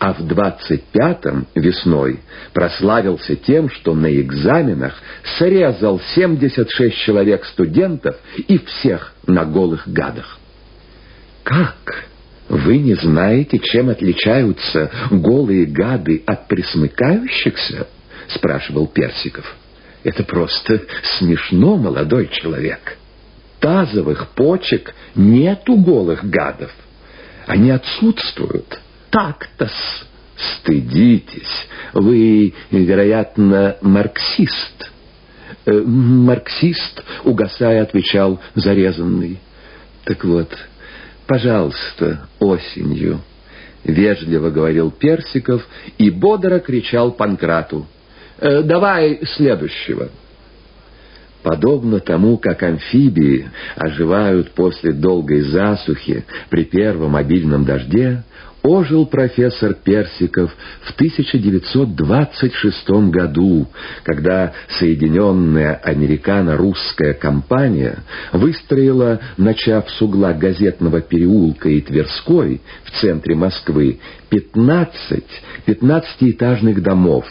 а в 25-м весной прославился тем, что на экзаменах срезал 76 человек студентов и всех на голых гадах. Как? Вы не знаете, чем отличаются голые гады от присмыкающихся? Спрашивал Персиков. Это просто смешно, молодой человек. Тазовых почек нет у голых гадов. Они отсутствуют. Так-то стыдитесь. Вы, вероятно, марксист. Э, марксист, угасая, отвечал зарезанный. Так вот, пожалуйста, осенью, вежливо говорил Персиков и бодро кричал Панкрату. Э, давай следующего. Подобно тому, как амфибии оживают после долгой засухи при первом обильном дожде, ожил профессор Персиков в 1926 году, когда Соединенная Американо-Русская компания выстроила, начав с угла газетного переулка и Тверской в центре Москвы, 15 пятнадцатиэтажных домов,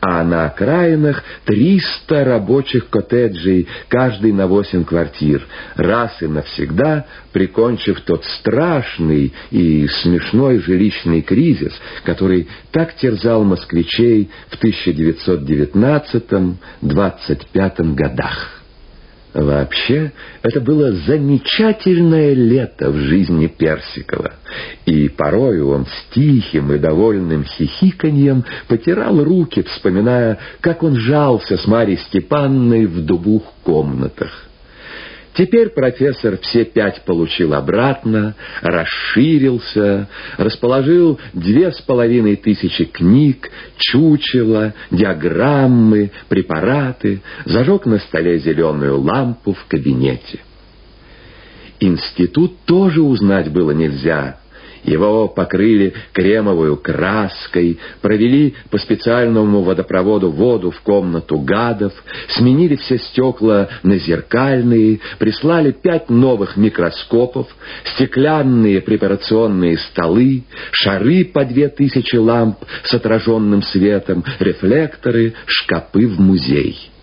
а на окраинах 300 рабочих коттеджей, каждый на 8 квартир, раз и навсегда прикончив тот страшный и смешной жилищный кризис, который так терзал москвичей в 1919-25 годах. Вообще, это было замечательное лето в жизни Персикова, и порою он с тихим и довольным хихиканьем потирал руки, вспоминая, как он жался с Марьей Степанной в двух комнатах. Теперь профессор все пять получил обратно, расширился, расположил две с половиной тысячи книг, чучела, диаграммы, препараты, зажег на столе зеленую лампу в кабинете. Институт тоже узнать было нельзя — его покрыли кремовую краской, провели по специальному водопроводу воду в комнату гадов, сменили все стекла на зеркальные, прислали пять новых микроскопов, стеклянные препарационные столы, шары по две тысячи ламп с отраженным светом, рефлекторы, шкапы в музей.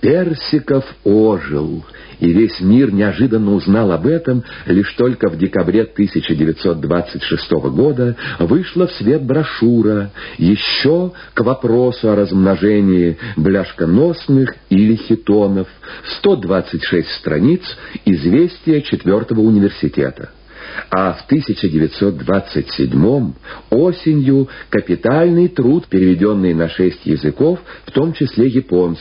Персиков ожил, и весь мир неожиданно узнал об этом, лишь только в декабре 1926 года вышла в свет брошюра еще к вопросу о размножении бляшконосных или хитонов, 126 страниц «Известия четвертого университета» а в 1927 осенью капитальный труд, переведенный на шесть языков, в том числе японский,